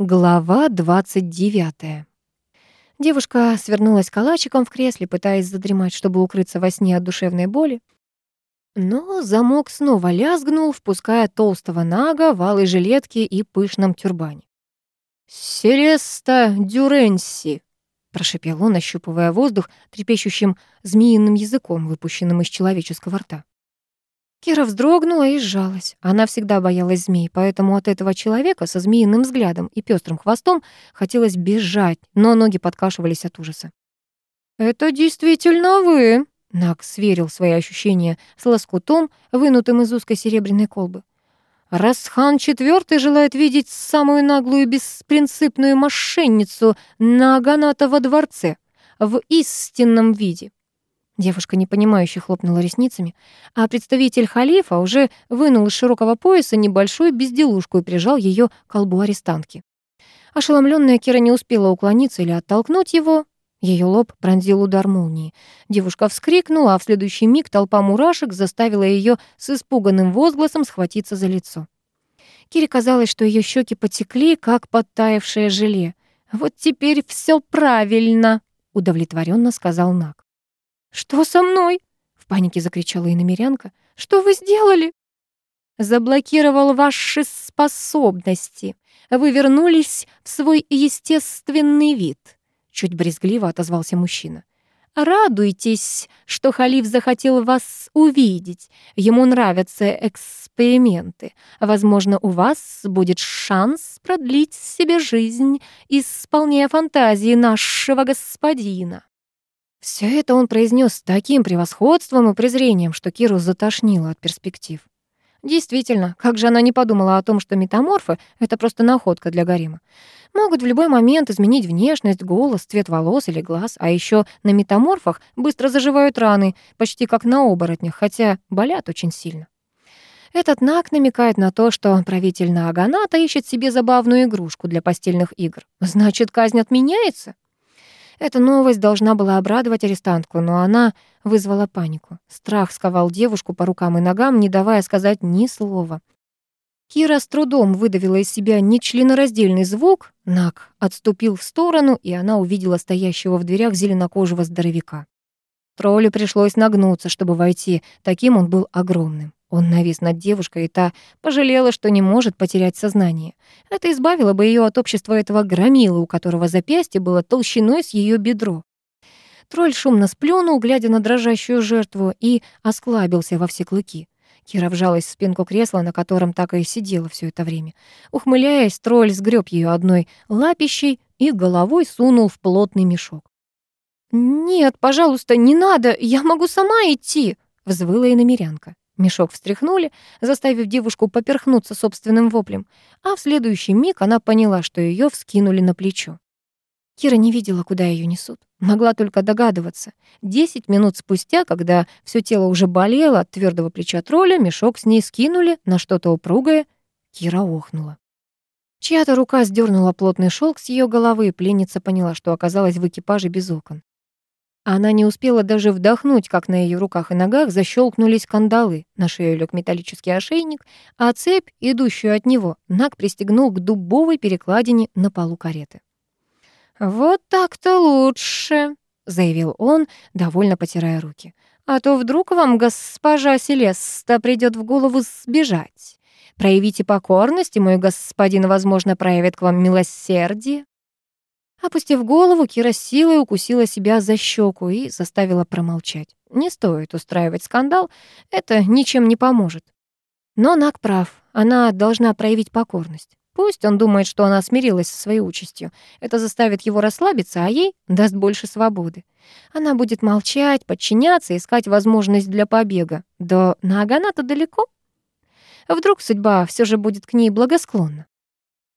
Глава 29. Девушка свернулась калачиком в кресле, пытаясь задремать, чтобы укрыться во сне от душевной боли. Но замок снова лязгнул, впуская толстого нага в алой жилетке и пышном тюрбане. «Селеста Дюренси!» — прошипел он, ощупывая воздух трепещущим змеиным языком, выпущенным из человеческого рта. Кира вздрогнула и сжалась. Она всегда боялась змей, поэтому от этого человека со змеиным взглядом и пестрым хвостом хотелось бежать, но ноги подкашивались от ужаса. «Это действительно вы!» Нак сверил свои ощущения с лоскутом, вынутым из узкой серебряной колбы. «Расхан IV желает видеть самую наглую беспринципную мошенницу на Аганатова дворце в истинном виде. Девушка непонимающе хлопнула ресницами, а представитель халифа уже вынул из широкого пояса небольшую безделушку и прижал ее к колбу арестантки. Ошеломленная Кира не успела уклониться или оттолкнуть его. Ее лоб пронзил удар молнии. Девушка вскрикнула, а в следующий миг толпа мурашек заставила ее с испуганным возгласом схватиться за лицо. Кире казалось, что ее щеки потекли, как подтаявшее желе. «Вот теперь все правильно», — удовлетворенно сказал Нак. «Что со мной?» — в панике закричала иномерянка. «Что вы сделали?» «Заблокировал ваши способности. Вы вернулись в свой естественный вид», — чуть брезгливо отозвался мужчина. «Радуйтесь, что халиф захотел вас увидеть. Ему нравятся эксперименты. Возможно, у вас будет шанс продлить себе жизнь, исполняя фантазии нашего господина». Все это он произнес с таким превосходством и презрением, что Киру затошнило от перспектив. Действительно, как же она не подумала о том, что метаморфы — это просто находка для гарема. Могут в любой момент изменить внешность, голос, цвет волос или глаз, а еще на метаморфах быстро заживают раны, почти как на оборотнях, хотя болят очень сильно. Этот Нак намекает на то, что правитель Нааганата ищет себе забавную игрушку для постельных игр. Значит, казнь отменяется? Эта новость должна была обрадовать арестантку, но она вызвала панику. Страх сковал девушку по рукам и ногам, не давая сказать ни слова. Кира с трудом выдавила из себя нечленораздельный звук, Нак отступил в сторону, и она увидела стоящего в дверях зеленокожего здоровяка. Троллю пришлось нагнуться, чтобы войти, таким он был огромным. Он навис над девушкой, и та пожалела, что не может потерять сознание. Это избавило бы ее от общества этого громила, у которого запястье было толщиной с ее бедро. Тролль шумно сплюнул, глядя на дрожащую жертву, и осклабился во все клыки. Кира вжалась в спинку кресла, на котором так и сидела все это время. Ухмыляясь, тролль сгреб ее одной лапищей и головой сунул в плотный мешок. «Нет, пожалуйста, не надо, я могу сама идти», — взвыла намерянка. Мешок встряхнули, заставив девушку поперхнуться собственным воплем, а в следующий миг она поняла, что ее вскинули на плечо. Кира не видела, куда ее несут. Могла только догадываться. Десять минут спустя, когда все тело уже болело от твердого плеча тролля, мешок с ней скинули на что-то упругое. Кира охнула. Чья-то рука сдернула плотный шелк с ее головы, и пленница поняла, что оказалась в экипаже без окон. Она не успела даже вдохнуть, как на ее руках и ногах защелкнулись кандалы. На шею лег металлический ошейник, а цепь, идущую от него, Наг пристегнул к дубовой перекладине на полу кареты. «Вот так-то лучше», — заявил он, довольно потирая руки. «А то вдруг вам госпожа Селеста придет в голову сбежать. Проявите покорность, и мой господин, возможно, проявит к вам милосердие». Опустив голову, Кира силой укусила себя за щеку и заставила промолчать. Не стоит устраивать скандал, это ничем не поможет. Но Нак прав, она должна проявить покорность. Пусть он думает, что она смирилась со своей участью. Это заставит его расслабиться, а ей даст больше свободы. Она будет молчать, подчиняться, искать возможность для побега. Да на Агана-то далеко. Вдруг судьба все же будет к ней благосклонна.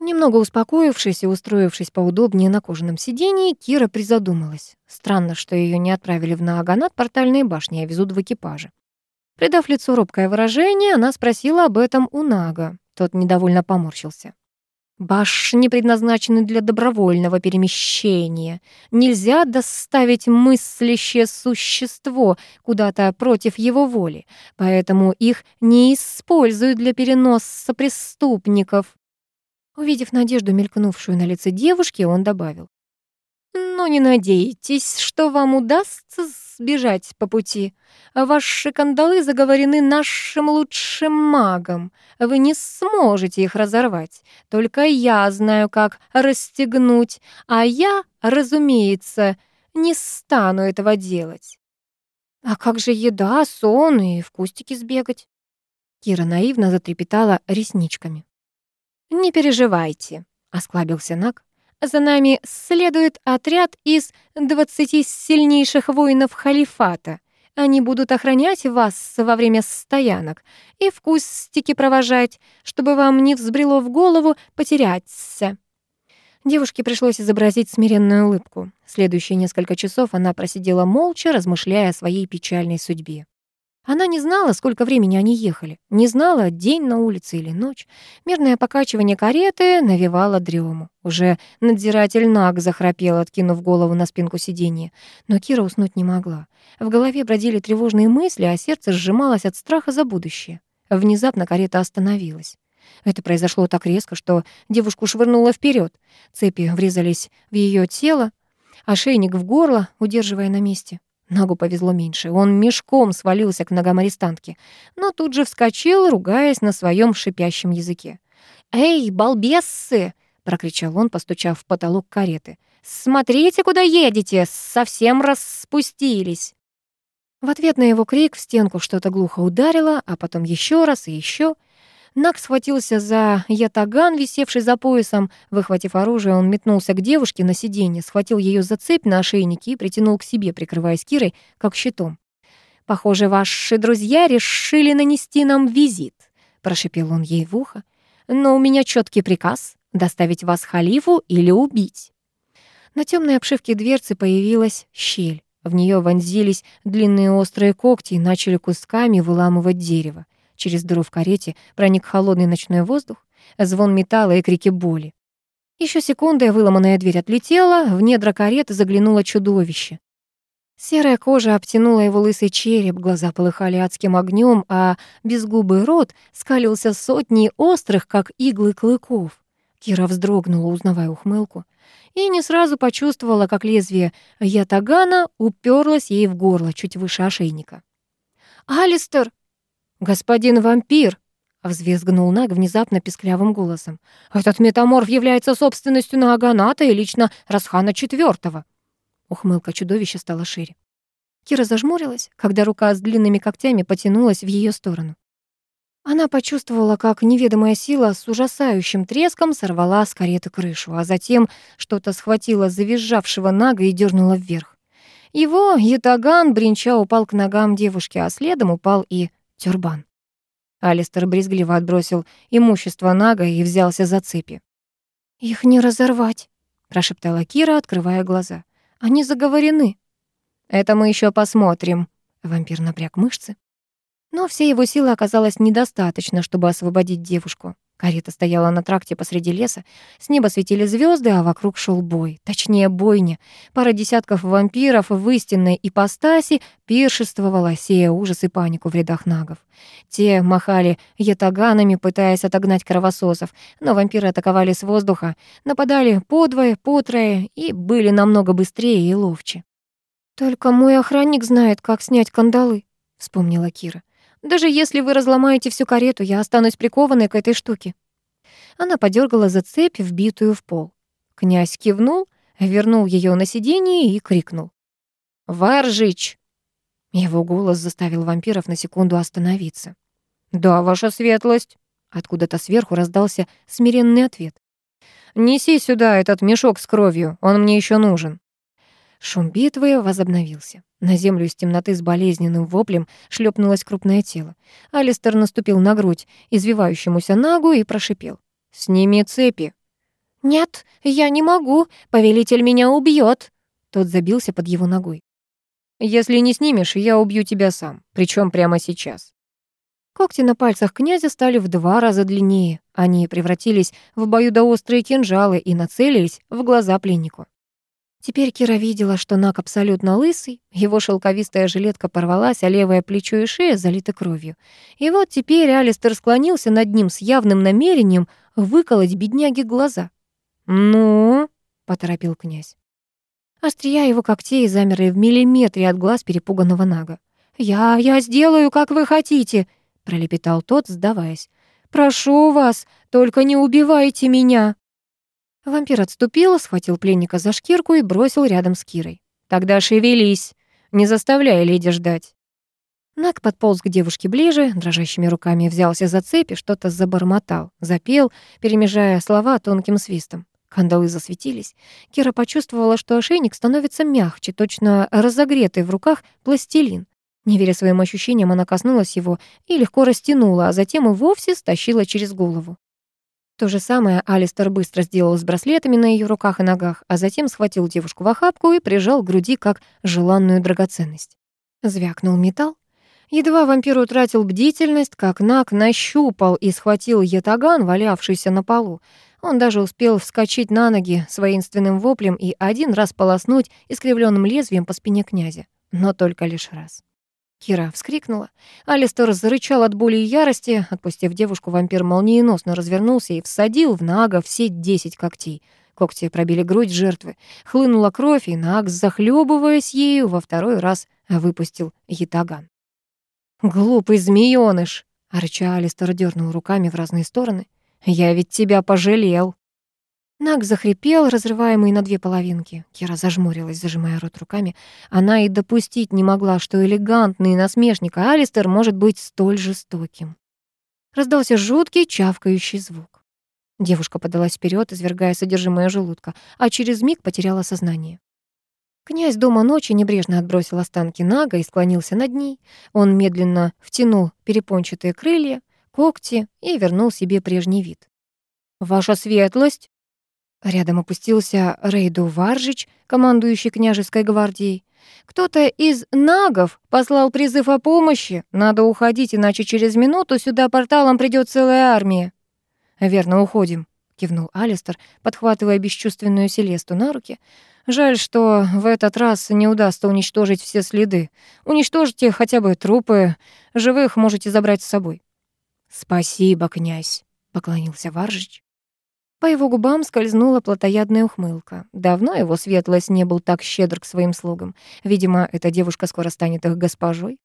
Немного успокоившись и устроившись поудобнее на кожаном сидении, Кира призадумалась. Странно, что ее не отправили в Нааганат портальные башни, а везут в экипаже. Придав лицу робкое выражение, она спросила об этом у Нага. Тот недовольно поморщился. Башни предназначены для добровольного перемещения. Нельзя доставить мыслящее существо куда-то против его воли, поэтому их не используют для переноса преступников. Увидев надежду, мелькнувшую на лице девушки, он добавил. «Но не надейтесь, что вам удастся сбежать по пути. Ваши кандалы заговорены нашим лучшим магом. Вы не сможете их разорвать. Только я знаю, как расстегнуть, а я, разумеется, не стану этого делать». «А как же еда, сон и в кустики сбегать?» Кира наивно затрепетала ресничками. «Не переживайте», — осклабился Нак. «За нами следует отряд из двадцати сильнейших воинов халифата. Они будут охранять вас во время стоянок и в кустике провожать, чтобы вам не взбрело в голову потеряться». Девушке пришлось изобразить смиренную улыбку. Следующие несколько часов она просидела молча, размышляя о своей печальной судьбе. Она не знала, сколько времени они ехали, не знала, день на улице или ночь. Мирное покачивание кареты навевало дрему. Уже надзиратель Наг захрапел, откинув голову на спинку сиденья. Но Кира уснуть не могла. В голове бродили тревожные мысли, а сердце сжималось от страха за будущее. Внезапно карета остановилась. Это произошло так резко, что девушку швырнуло вперед. Цепи врезались в ее тело, ошейник в горло, удерживая на месте. Нагу повезло меньше. Он мешком свалился к ногам арестантки, но тут же вскочил, ругаясь на своем шипящем языке. «Эй, балбессы!» — прокричал он, постучав в потолок кареты. «Смотрите, куда едете! Совсем распустились!» В ответ на его крик в стенку что-то глухо ударило, а потом еще раз и еще. Нак схватился за ятаган, висевший за поясом. Выхватив оружие, он метнулся к девушке на сиденье, схватил ее за цепь на ошейнике и притянул к себе, прикрываясь Кирой, как щитом. «Похоже, ваши друзья решили нанести нам визит», — прошипел он ей в ухо. «Но у меня четкий приказ — доставить вас халифу или убить». На темной обшивке дверцы появилась щель. В нее вонзились длинные острые когти и начали кусками выламывать дерево. Через дыру в карете проник холодный ночной воздух, звон металла и крики боли. Еще секунда, и выломанная дверь отлетела, в недра кареты заглянуло чудовище. Серая кожа обтянула его лысый череп, глаза полыхали адским огнем, а безгубый рот скалился сотней острых, как иглы клыков. Кира вздрогнула, узнавая ухмылку, и не сразу почувствовала, как лезвие ятагана уперлось ей в горло, чуть выше ошейника. «Алистер!» «Господин вампир!» — взвизгнул Наг внезапно писклявым голосом. «Этот метаморф является собственностью Нааганата и лично Расхана Четвертого. Ухмылка чудовища стала шире. Кира зажмурилась, когда рука с длинными когтями потянулась в ее сторону. Она почувствовала, как неведомая сила с ужасающим треском сорвала с кареты крышу, а затем что-то схватило завизжавшего Нага и дернуло вверх. Его ятаган бренча упал к ногам девушки, а следом упал и тюрбан. Алистер брезгливо отбросил имущество Нага и взялся за цепи. «Их не разорвать», — прошептала Кира, открывая глаза. «Они заговорены». «Это мы еще посмотрим», — вампир напряг мышцы. Но всей его силы оказалось недостаточно, чтобы освободить девушку. Карета стояла на тракте посреди леса, с неба светили звезды, а вокруг шел бой, точнее бойня. Пара десятков вампиров в истинной ипостаси пиршествовала, сея ужас и панику в рядах нагов. Те махали ятаганами, пытаясь отогнать кровососов, но вампиры атаковали с воздуха, нападали подвое, потрое и были намного быстрее и ловче. «Только мой охранник знает, как снять кандалы», — вспомнила Кира. Даже если вы разломаете всю карету, я останусь прикованной к этой штуке». Она подергала за цепь, вбитую в пол. Князь кивнул, вернул ее на сиденье и крикнул. «Варжич!» Его голос заставил вампиров на секунду остановиться. «Да, ваша светлость!» Откуда-то сверху раздался смиренный ответ. «Неси сюда этот мешок с кровью, он мне еще нужен». Шум битвы возобновился. На землю из темноты с болезненным воплем шлепнулось крупное тело. Алистер наступил на грудь извивающемуся нагу и прошипел. «Сними цепи!» «Нет, я не могу, повелитель меня убьет. Тот забился под его ногой. «Если не снимешь, я убью тебя сам, причем прямо сейчас». Когти на пальцах князя стали в два раза длиннее. Они превратились в обоюдоострые кинжалы и нацелились в глаза пленнику. Теперь Кира видела, что Нак абсолютно лысый, его шелковистая жилетка порвалась, а левое плечо и шея залиты кровью. И вот теперь Алистер склонился над ним с явным намерением выколоть бедняге глаза. «Ну?» — поторопил князь. Острия его когтей замерли в миллиметре от глаз перепуганного Нага. «Я... я сделаю, как вы хотите!» — пролепетал тот, сдаваясь. «Прошу вас, только не убивайте меня!» Вампир отступил, схватил пленника за шкирку и бросил рядом с Кирой. «Тогда шевелись, не заставляй леди ждать». Наг подполз к девушке ближе, дрожащими руками взялся за цепи, что-то забормотал, запел, перемежая слова тонким свистом. Кандалы засветились. Кира почувствовала, что ошейник становится мягче, точно разогретый в руках пластилин. Не веря своим ощущениям, она коснулась его и легко растянула, а затем и вовсе стащила через голову. То же самое Алистер быстро сделал с браслетами на ее руках и ногах, а затем схватил девушку в охапку и прижал к груди как желанную драгоценность. Звякнул металл. Едва вампир утратил бдительность, как Нак нащупал и схватил ятаган, валявшийся на полу. Он даже успел вскочить на ноги с воинственным воплем и один раз полоснуть искривленным лезвием по спине князя. Но только лишь раз. Кира вскрикнула. Алистер зарычал от боли и ярости. Отпустив девушку, вампир молниеносно развернулся и всадил в Нага все десять когтей. Когти пробили грудь жертвы. Хлынула кровь, и Наг, захлебываясь ею, во второй раз выпустил ятаган. «Глупый змеёныш!» — рыча Алистер дернул руками в разные стороны. «Я ведь тебя пожалел!» Наг захрипел, разрываемый на две половинки. Кира зажмурилась, зажимая рот руками. Она и допустить не могла, что элегантный насмешник Алистер может быть столь жестоким. Раздался жуткий чавкающий звук. Девушка подалась вперед, извергая содержимое желудка, а через миг потеряла сознание. Князь дома ночи небрежно отбросил останки Нага и склонился над ней. Он медленно втянул перепончатые крылья, когти и вернул себе прежний вид. «Ваша светлость!» Рядом опустился Рейду Варжич, командующий княжеской гвардией. «Кто-то из нагов послал призыв о помощи. Надо уходить, иначе через минуту сюда порталом придет целая армия». «Верно, уходим», — кивнул Алистер, подхватывая бесчувственную Селесту на руки. «Жаль, что в этот раз не удастся уничтожить все следы. Уничтожьте хотя бы трупы. Живых можете забрать с собой». «Спасибо, князь», — поклонился Варжич. По его губам скользнула плотоядная ухмылка. Давно его светлость не был так щедр к своим слугам. Видимо, эта девушка скоро станет их госпожой.